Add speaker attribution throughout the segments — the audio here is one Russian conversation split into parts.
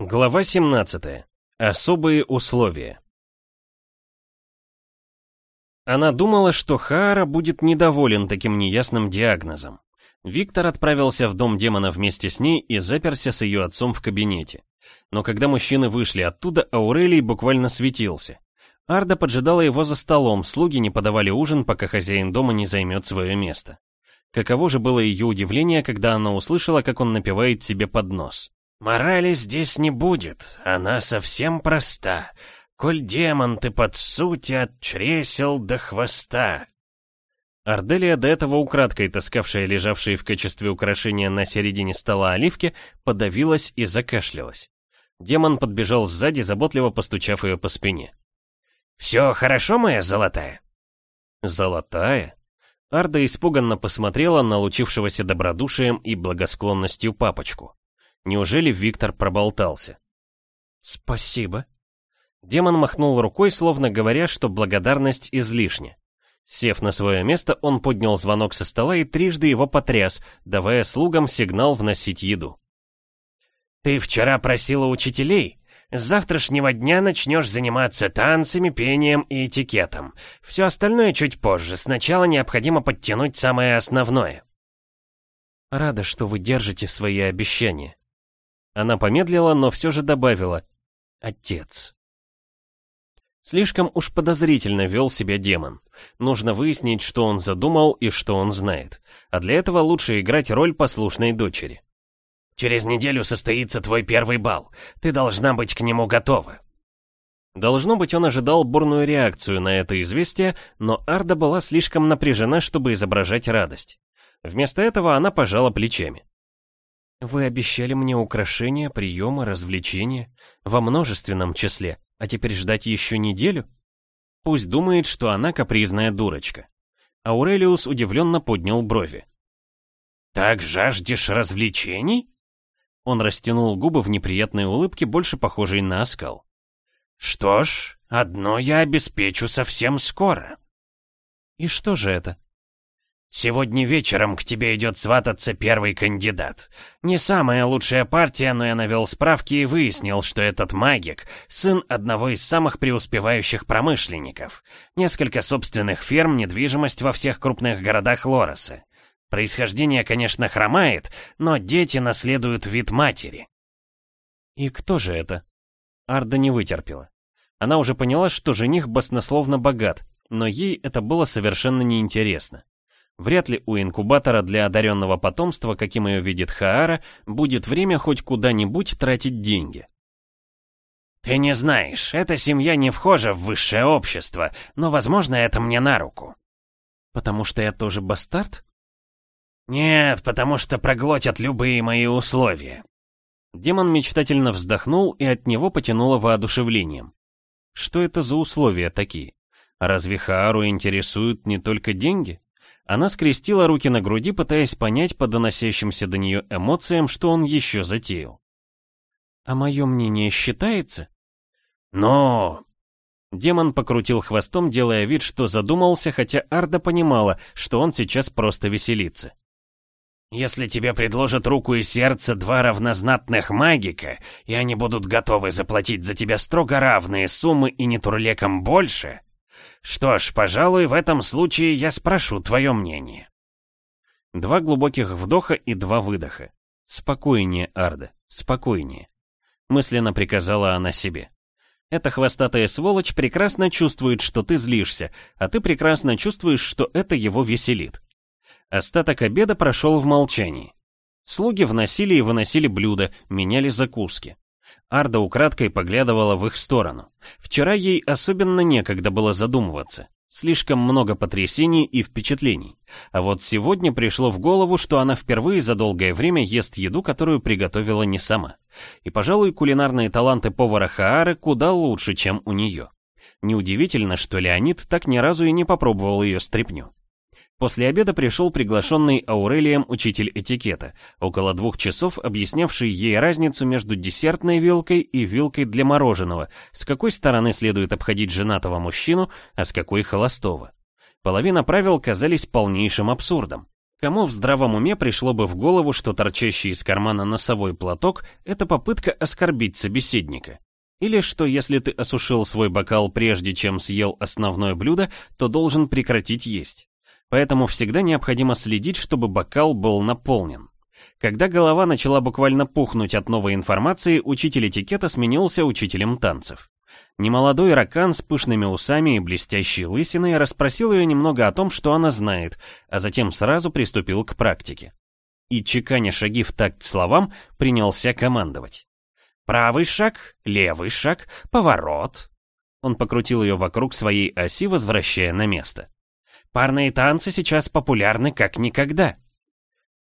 Speaker 1: Глава 17. Особые условия. Она думала, что Хаара будет недоволен таким неясным диагнозом. Виктор отправился в дом демона вместе с ней и заперся с ее отцом в кабинете. Но когда мужчины вышли оттуда, Аурелий буквально светился. Арда поджидала его за столом, слуги не подавали ужин, пока хозяин дома не займет свое место. Каково же было ее удивление, когда она услышала, как он напевает себе под нос.
Speaker 2: Морали здесь не будет, она совсем проста. Коль демон ты под суть от чресел до хвоста.
Speaker 1: Арделия, до этого украдкой таскавшая лежавшие в качестве украшения на середине стола оливки, подавилась и закашлялась. Демон подбежал сзади, заботливо постучав ее по спине.
Speaker 2: «Все хорошо, моя золотая?»
Speaker 1: «Золотая?» Арда испуганно посмотрела на лучившегося добродушием и благосклонностью папочку. Неужели Виктор проболтался?
Speaker 3: «Спасибо».
Speaker 1: Демон махнул рукой, словно говоря, что благодарность излишня. Сев на свое место, он поднял звонок со стола и трижды его потряс, давая слугам сигнал вносить еду.
Speaker 2: «Ты вчера просила учителей? С завтрашнего дня начнешь заниматься танцами, пением и этикетом. Все остальное чуть позже, сначала необходимо подтянуть самое основное».
Speaker 3: «Рада, что вы держите свои обещания»,
Speaker 1: она помедлила, но все же добавила «Отец». Слишком уж подозрительно вел себя демон. Нужно выяснить, что он задумал и что он знает. А для этого лучше играть роль послушной дочери.
Speaker 2: «Через неделю состоится твой первый бал. Ты должна быть к нему готова».
Speaker 1: Должно быть, он ожидал бурную реакцию на это известие, но Арда была слишком напряжена, чтобы изображать радость. Вместо этого она пожала плечами.
Speaker 3: Вы обещали мне украшения, приемы, развлечения во множественном числе, а теперь ждать еще неделю?
Speaker 1: Пусть думает, что она капризная дурочка. Аурелиус удивленно поднял брови.
Speaker 2: «Так жаждешь развлечений?»
Speaker 1: Он растянул губы в неприятной улыбке, больше похожей на оскал.
Speaker 2: «Что ж, одно я обеспечу совсем скоро».
Speaker 3: «И что же это?»
Speaker 2: Сегодня вечером к тебе идет свататься первый кандидат. Не самая лучшая партия, но я навел справки и выяснил, что этот магик — сын одного из самых преуспевающих промышленников. Несколько собственных ферм, недвижимость во всех крупных городах Лореса. Происхождение, конечно, хромает, но дети наследуют вид матери.
Speaker 1: И кто же это? Арда не вытерпела. Она уже поняла, что жених баснословно богат, но ей это было совершенно неинтересно. Вряд ли у инкубатора для одаренного потомства, каким ее видит Хаара, будет время хоть куда-нибудь тратить деньги.
Speaker 2: «Ты не знаешь, эта семья не вхожа в высшее общество, но, возможно, это мне на руку».
Speaker 3: «Потому что я тоже бастард?»
Speaker 2: «Нет, потому что проглотят любые мои условия».
Speaker 1: Демон мечтательно вздохнул, и от него потянуло воодушевлением. Что это за условия такие? Разве Хаару интересуют не только деньги? Она скрестила руки на груди, пытаясь понять по доносящимся до нее эмоциям, что он еще затеял.
Speaker 3: «А мое мнение считается?»
Speaker 2: «Но...»
Speaker 1: Демон покрутил хвостом, делая вид, что задумался, хотя Арда понимала, что он сейчас просто веселится.
Speaker 2: «Если тебе предложат руку и сердце два равнознатных магика, и они будут готовы заплатить за тебя строго равные суммы и не турлеком больше, что ж, пожалуй, в этом случае я спрошу твое мнение.
Speaker 1: Два глубоких вдоха и два выдоха. Спокойнее, Арда, спокойнее. Мысленно приказала она себе. Эта хвостатая сволочь прекрасно чувствует, что ты злишься, а ты прекрасно чувствуешь, что это его веселит. Остаток обеда прошел в молчании. Слуги вносили и выносили блюда, меняли закуски. Арда украдкой поглядывала в их сторону. Вчера ей особенно некогда было задумываться. Слишком много потрясений и впечатлений. А вот сегодня пришло в голову, что она впервые за долгое время ест еду, которую приготовила не сама. И, пожалуй, кулинарные таланты повара Хаары куда лучше, чем у нее. Неудивительно, что Леонид так ни разу и не попробовал ее стряпню. После обеда пришел приглашенный Аурелием учитель этикета, около двух часов объяснявший ей разницу между десертной вилкой и вилкой для мороженого, с какой стороны следует обходить женатого мужчину, а с какой холостого. Половина правил казались полнейшим абсурдом. Кому в здравом уме пришло бы в голову, что торчащий из кармана носовой платок — это попытка оскорбить собеседника? Или что если ты осушил свой бокал прежде, чем съел основное блюдо, то должен прекратить есть? Поэтому всегда необходимо следить, чтобы бокал был наполнен. Когда голова начала буквально пухнуть от новой информации, учитель этикета сменился учителем танцев. Немолодой ракан с пышными усами и блестящей лысиной расспросил ее немного о том, что она знает, а затем сразу приступил к практике. И, чеканя шаги в такт словам, принялся командовать. «Правый шаг, левый шаг, поворот». Он покрутил ее вокруг своей оси, возвращая на место. «Парные танцы сейчас популярны как никогда».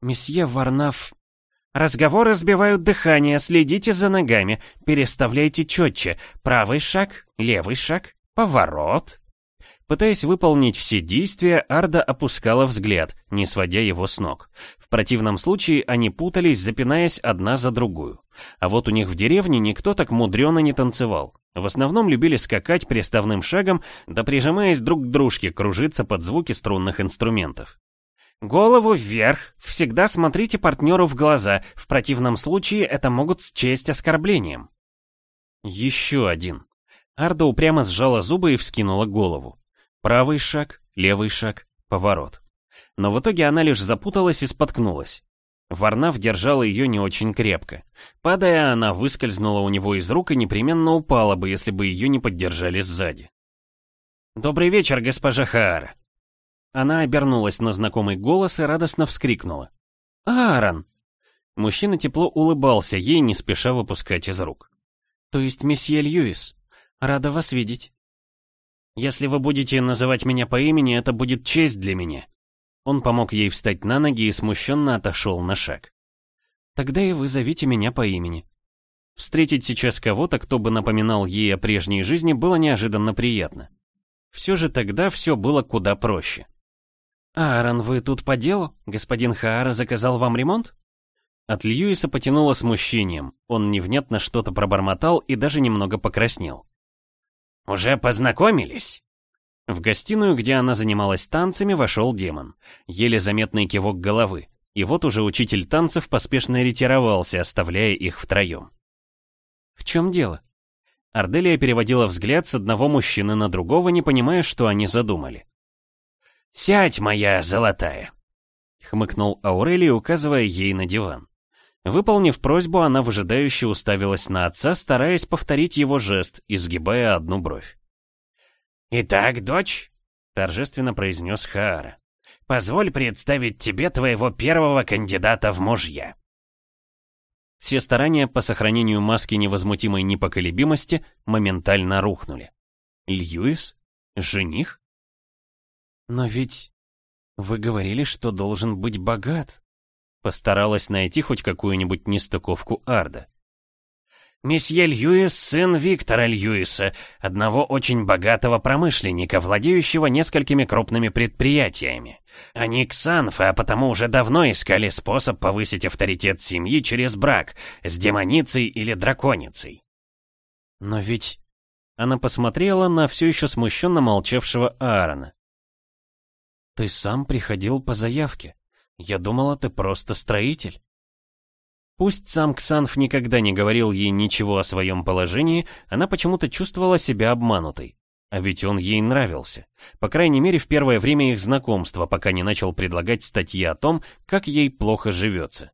Speaker 1: «Месье Варнаф Разговоры сбивают дыхание, следите за ногами, переставляйте четче. Правый шаг, левый шаг, поворот. Пытаясь выполнить все действия, Арда опускала взгляд, не сводя его с ног. Противном случае они путались, запинаясь одна за другую. А вот у них в деревне никто так мудрено не танцевал. В основном любили скакать приставным шагом, да прижимаясь друг к дружке, кружиться под звуки струнных инструментов. Голову вверх, всегда смотрите партнеру в глаза, в противном случае это могут счесть оскорблением. Еще один. Арда упрямо сжала зубы и вскинула голову. Правый шаг, левый шаг, поворот. Но в итоге она лишь запуталась и споткнулась. Варнав держала ее не очень крепко. Падая, она выскользнула у него из рук и непременно упала бы, если бы ее не поддержали сзади. «Добрый вечер, госпожа Хаара», она обернулась на знакомый голос и радостно вскрикнула. «Аарон!» Мужчина тепло улыбался ей, не спеша выпускать из рук. «То есть месье Льюис? Рада вас видеть». «Если вы будете называть меня по имени, это будет честь для меня». Он помог ей встать на ноги и смущенно отошел на шаг. «Тогда и вы зовите меня по имени». Встретить сейчас кого-то, кто бы напоминал ей о прежней жизни, было неожиданно приятно. Все же тогда все было куда проще. «Аарон, вы тут по делу? Господин Хаара заказал вам ремонт?» От Льюиса потянуло смущением. Он невнятно что-то пробормотал и даже немного покраснел. «Уже познакомились?» В гостиную, где она занималась танцами, вошел демон. Еле заметный кивок головы. И вот уже учитель танцев поспешно ретировался, оставляя их втроем. «В чем дело?» Арделия переводила взгляд с одного мужчины на другого, не понимая, что они задумали. «Сядь, моя золотая!» — хмыкнул Аурелий, указывая ей на диван. Выполнив просьбу, она выжидающе уставилась на отца, стараясь повторить его жест, изгибая одну бровь. «Итак, дочь», — торжественно произнес Хаара, — «позволь представить тебе твоего первого кандидата в мужья». Все старания по сохранению маски невозмутимой непоколебимости моментально рухнули. Льюис? Жених? «Но ведь вы говорили, что должен быть богат». Постаралась найти хоть какую-нибудь нестыковку Арда. «Месье Льюис — сын Виктора Льюиса, одного очень богатого промышленника, владеющего несколькими крупными предприятиями. Они ксанфы, а потому уже давно искали способ повысить авторитет семьи через брак с демоницей или драконицей». «Но ведь...» Она посмотрела на все еще смущенно молчавшего Аарона. Ты сам приходил по заявке. Я думала, ты просто строитель. Пусть сам Ксанф никогда не говорил ей ничего о своем положении, она почему-то чувствовала себя обманутой. А ведь он ей нравился. По крайней мере, в первое время их знакомства, пока не начал предлагать статьи о том, как ей плохо живется.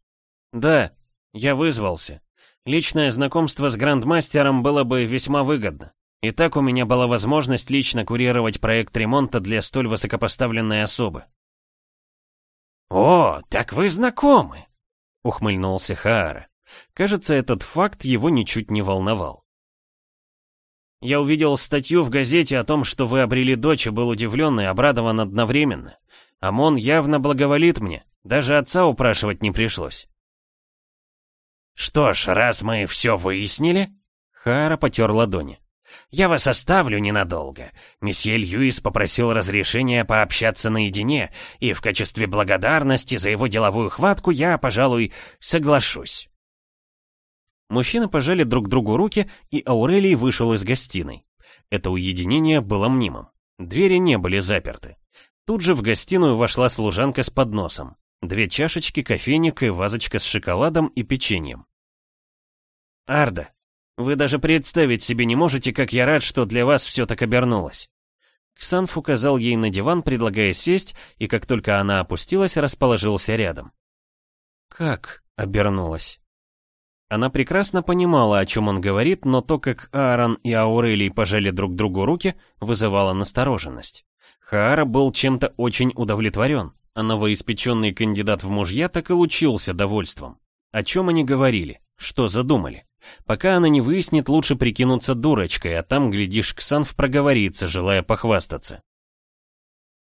Speaker 1: Да, я вызвался. Личное знакомство с грандмастером было бы весьма выгодно. И так у меня была возможность лично курировать проект ремонта для столь высокопоставленной особы. «О, так вы знакомы!» — ухмыльнулся Хаара. Кажется, этот факт его ничуть не волновал. «Я увидел статью в газете о том, что вы обрели дочь и был удивлен и обрадован одновременно. Амон явно благоволит мне, даже отца упрашивать не пришлось». «Что ж, раз мы все выяснили...» Хаара потер ладони. «Я вас оставлю ненадолго. Месье Льюис попросил разрешения пообщаться наедине, и в качестве благодарности за его деловую хватку я, пожалуй, соглашусь». Мужчины пожали друг другу руки, и Аурелий вышел из гостиной. Это уединение было мнимым. Двери не были заперты. Тут же в гостиную вошла служанка с подносом. Две чашечки, кофейник и вазочка с шоколадом и печеньем.
Speaker 2: «Арда, вы даже представить себе не можете, как я рад, что для вас все так обернулось».
Speaker 1: Ксанф указал ей на диван, предлагая сесть, и как только она опустилась, расположился рядом. «Как?» — обернулась. Она прекрасно понимала, о чем он говорит, но то, как Аарон и Аурелий пожали друг другу руки, вызывало настороженность. Хаара был чем-то очень удовлетворен, а новоиспеченный кандидат в мужья так и лучился довольством. О чем они говорили? Что задумали? Пока она не выяснит, лучше прикинуться дурочкой, а там, глядишь, Ксанф проговорится, желая похвастаться.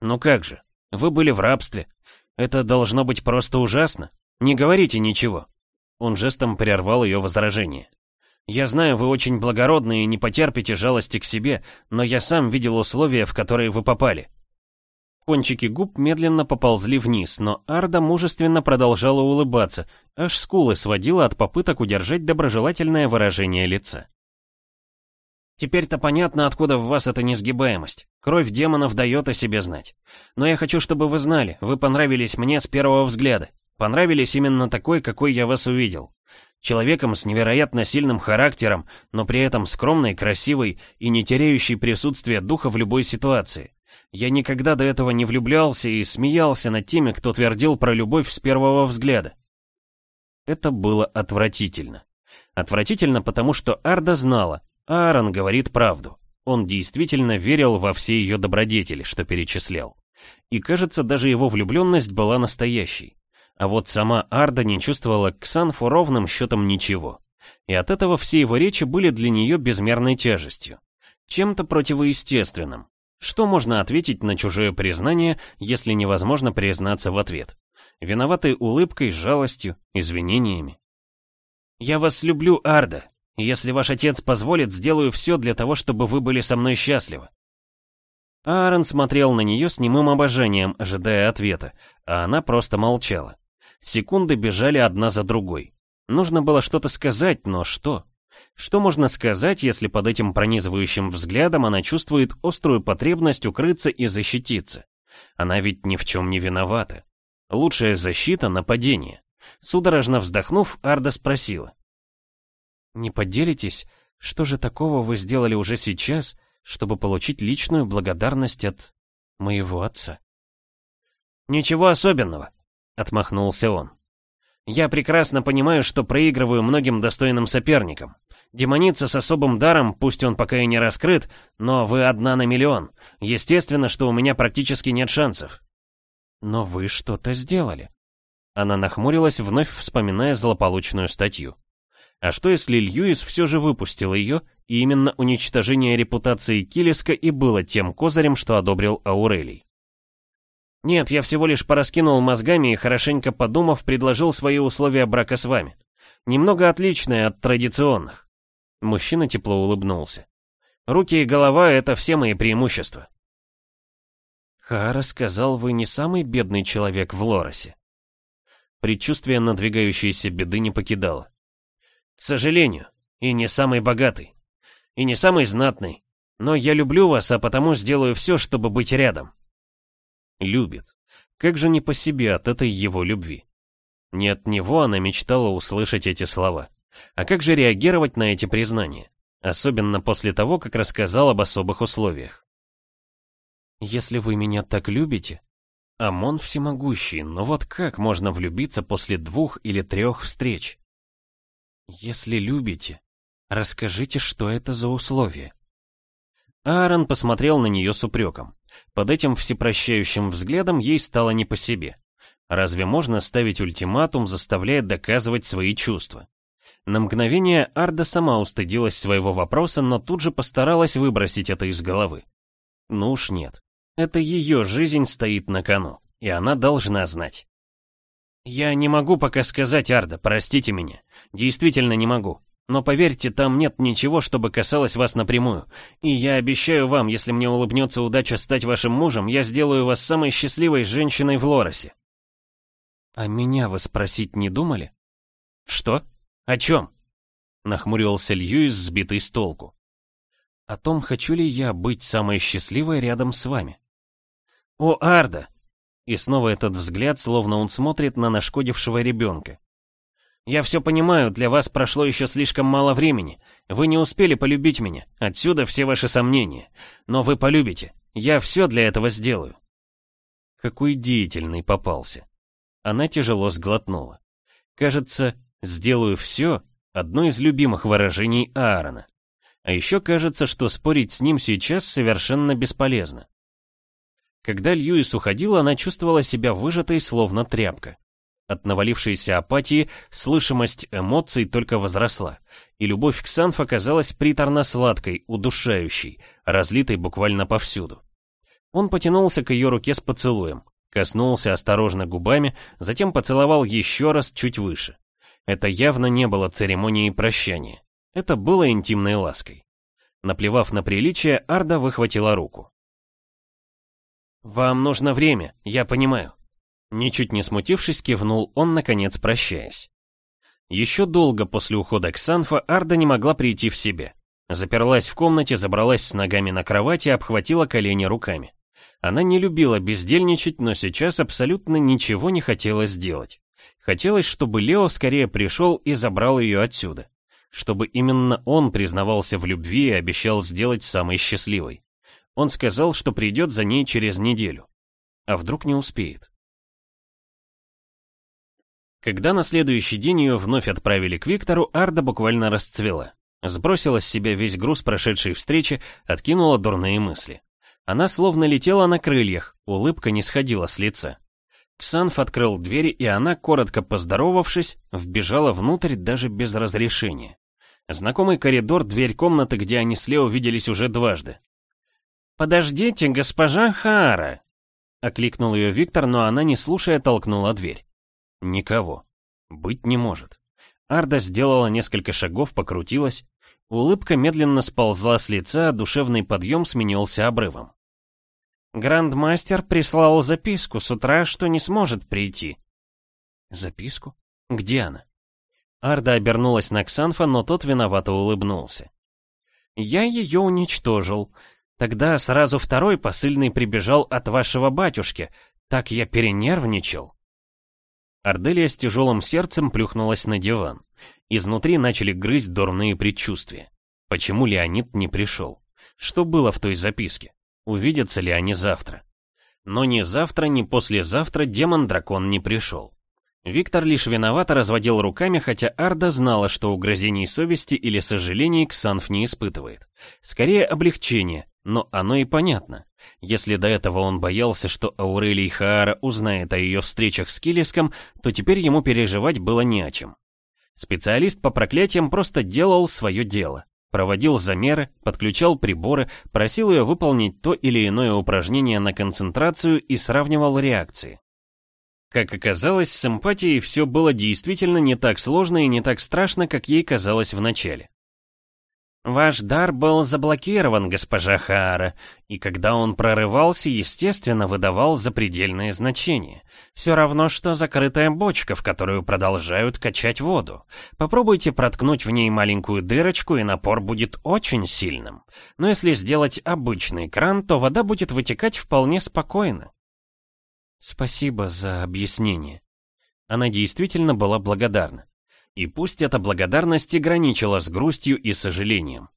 Speaker 1: «Ну как же, вы были в рабстве. Это должно быть просто ужасно. Не говорите ничего». Он жестом прервал ее возражение. «Я знаю, вы очень благородны и не потерпите жалости к себе, но я сам видел условия, в которые вы попали». Кончики губ медленно поползли вниз, но Арда мужественно продолжала улыбаться, аж скулы сводила от попыток удержать доброжелательное выражение лица. Теперь-то понятно, откуда в вас эта несгибаемость. Кровь демонов дает о себе знать. Но я хочу, чтобы вы знали, вы понравились мне с первого взгляда. Понравились именно такой, какой я вас увидел. Человеком с невероятно сильным характером, но при этом скромной, красивой и не теряющей присутствие духа в любой ситуации. Я никогда до этого не влюблялся и смеялся над теми, кто твердил про любовь с первого взгляда. Это было отвратительно. Отвратительно, потому что Арда знала, Аарон говорит правду. Он действительно верил во все ее добродетели, что перечислял. И кажется, даже его влюбленность была настоящей. А вот сама Арда не чувствовала к Санфу ровным счетом ничего. И от этого все его речи были для нее безмерной тяжестью. Чем-то противоестественным. Что можно ответить на чужое признание, если невозможно признаться в ответ? Виноватой улыбкой, жалостью, извинениями. «Я вас люблю, Арда. Если ваш отец позволит, сделаю все для того, чтобы вы были со мной счастливы». Аарон смотрел на нее с немым обожанием, ожидая ответа, а она просто молчала. Секунды бежали одна за другой. Нужно было что-то сказать, но что? Что можно сказать, если под этим пронизывающим взглядом она чувствует острую потребность укрыться и защититься? Она ведь ни в чем не виновата. Лучшая защита — нападение. Судорожно вздохнув, Арда спросила. «Не поделитесь, что же такого вы сделали уже сейчас, чтобы получить личную благодарность от моего отца?» «Ничего особенного», Отмахнулся он. Я прекрасно понимаю, что проигрываю многим достойным соперникам. Демоница с особым даром, пусть он пока и не раскрыт, но вы одна на миллион. Естественно, что у меня практически нет шансов. Но вы что-то сделали. Она нахмурилась, вновь вспоминая злополучную статью. А что если Льюис все же выпустил ее, и именно уничтожение репутации Килиска и было тем козырем, что одобрил Аурелий? Нет, я всего лишь пораскинул мозгами и, хорошенько подумав, предложил свои условия брака с вами. Немного отличные от традиционных. Мужчина тепло улыбнулся. Руки и голова — это все мои преимущества. Хара сказал, вы не самый бедный человек в Лоросе. Предчувствие надвигающейся беды не покидало. К сожалению, и не самый богатый, и не самый знатный. Но я люблю вас, а потому сделаю все, чтобы быть рядом. Любит. Как же не по себе от этой его любви? Не от него она мечтала услышать эти слова. А как же реагировать на эти признания? Особенно после того, как рассказал об особых условиях. «Если вы меня так любите...» Амон всемогущий, но вот как можно влюбиться после двух или трех встреч? «Если любите, расскажите, что это за условия?» Аарон посмотрел на нее с упреком. Под этим всепрощающим взглядом ей стало не по себе. Разве можно ставить ультиматум, заставляя доказывать свои чувства? На мгновение Арда сама устыдилась своего вопроса, но тут же постаралась выбросить это из головы. Ну уж нет. Это ее жизнь стоит на кону, и она должна знать. «Я не могу пока сказать, Арда, простите меня. Действительно не могу. Но поверьте, там нет ничего, чтобы касалось вас напрямую. И я обещаю вам, если мне улыбнется удача стать вашим мужем, я сделаю вас самой счастливой женщиной в Лоросе. А меня вы спросить не думали? Что? О чем? Нахмурился Льюис, сбитый с толку. О том, хочу ли я быть самой счастливой рядом с вами. О, Арда! И снова этот взгляд, словно он смотрит на нашкодившего ребенка. «Я все понимаю, для вас прошло еще слишком мало времени. Вы не успели полюбить меня, отсюда все ваши сомнения. Но вы полюбите, я все для этого сделаю». Какой деятельный попался. Она тяжело сглотнула. Кажется, «сделаю все» — одно из любимых выражений Аарона. А еще кажется, что спорить с ним сейчас совершенно бесполезно. Когда Льюис уходил, она чувствовала себя выжатой, словно тряпка. От навалившейся апатии слышимость эмоций только возросла, и любовь к Санф оказалась приторно-сладкой, удушающей, разлитой буквально повсюду. Он потянулся к ее руке с поцелуем, коснулся осторожно губами, затем поцеловал еще раз чуть выше. Это явно не было церемонией прощания. Это было интимной лаской. Наплевав на приличие, Арда выхватила руку. «Вам нужно время, я понимаю». Ничуть не смутившись, кивнул он, наконец прощаясь. Еще долго после ухода Ксанфа Арда не могла прийти в себя. Заперлась в комнате, забралась с ногами на кровать и обхватила колени руками. Она не любила бездельничать, но сейчас абсолютно ничего не хотела сделать. Хотелось, чтобы Лео скорее пришел и забрал ее отсюда. Чтобы именно он признавался в любви и обещал сделать самой счастливой. Он сказал, что придет за ней через неделю. А вдруг не успеет? Когда на следующий день ее вновь отправили к Виктору, Арда буквально расцвела. Сбросила с себя весь груз прошедшей встречи, откинула дурные мысли. Она словно летела на крыльях, улыбка не сходила с лица. Ксанф открыл двери, и она, коротко поздоровавшись, вбежала внутрь даже без разрешения. Знакомый коридор, дверь комнаты, где они с Лео виделись уже дважды. «Подождите, госпожа Хара!» Окликнул ее Виктор, но она, не слушая, толкнула дверь. Никого. Быть не может. Арда сделала несколько шагов, покрутилась. Улыбка медленно сползла с лица, а душевный подъем сменился обрывом. «Грандмастер прислал записку с утра, что не сможет прийти». «Записку? Где она?» Арда обернулась на Ксанфа, но тот виновато улыбнулся. «Я ее уничтожил. Тогда сразу второй посыльный прибежал от вашего батюшки. Так я перенервничал. Арделия с тяжелым сердцем плюхнулась на диван. Изнутри начали грызть дурные предчувствия. Почему Леонид не пришел? Что было в той записке? Увидятся ли они завтра? Но ни завтра, ни послезавтра демон-дракон не пришел. Виктор лишь виновато разводил руками, хотя Арда знала, что угрозений совести или сожалений Ксанф не испытывает. Скорее облегчение, но оно и понятно. Если до этого он боялся, что Аурелий Хаара узнает о ее встречах с Килиском, то теперь ему переживать было не о чем. Специалист по проклятиям просто делал свое дело. Проводил замеры, подключал приборы, просил ее выполнить то или иное упражнение на концентрацию и сравнивал реакции. Как оказалось, с эмпатией все было действительно не так сложно и не так страшно, как ей казалось вначале. «Ваш дар был заблокирован, госпожа Хаара, и когда он прорывался, естественно, выдавал запредельные значения. Все равно, что закрытая бочка, в которую продолжают качать воду. Попробуйте проткнуть в ней маленькую дырочку, и напор будет очень сильным. Но если сделать обычный кран, то вода будет вытекать вполне спокойно. Спасибо за объяснение. Она действительно была благодарна. И пусть эта благодарность и граничила с грустью и сожалением.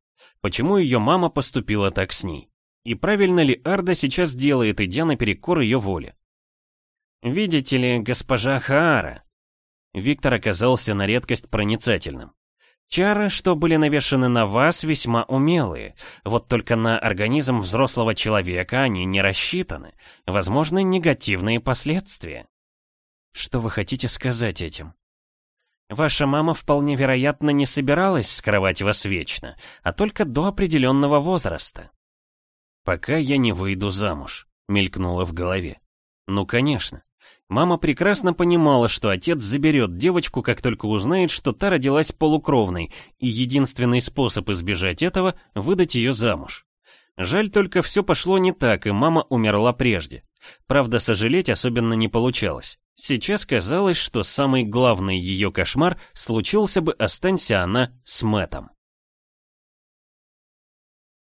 Speaker 1: Почему ее мама поступила так с ней? И правильно ли Арда сейчас делает, идя наперекор ее воле? «Видите ли, госпожа Хаара?» Виктор оказался на редкость проницательным. Чары, что были навешаны на вас, весьма умелые. Вот только на организм взрослого человека они не рассчитаны. Возможны негативные последствия. Что вы хотите сказать этим? Ваша мама вполне вероятно не собиралась скрывать вас вечно, а только до определенного возраста. Пока я не выйду замуж, мелькнуло в голове. Ну, конечно. Мама прекрасно понимала, что отец заберет девочку, как только узнает, что та родилась полукровной, и единственный способ избежать этого — выдать ее замуж. Жаль только все пошло не так, и мама умерла прежде. Правда, сожалеть особенно не получалось. Сейчас казалось, что самый главный ее кошмар случился бы, останься она с Мэтом.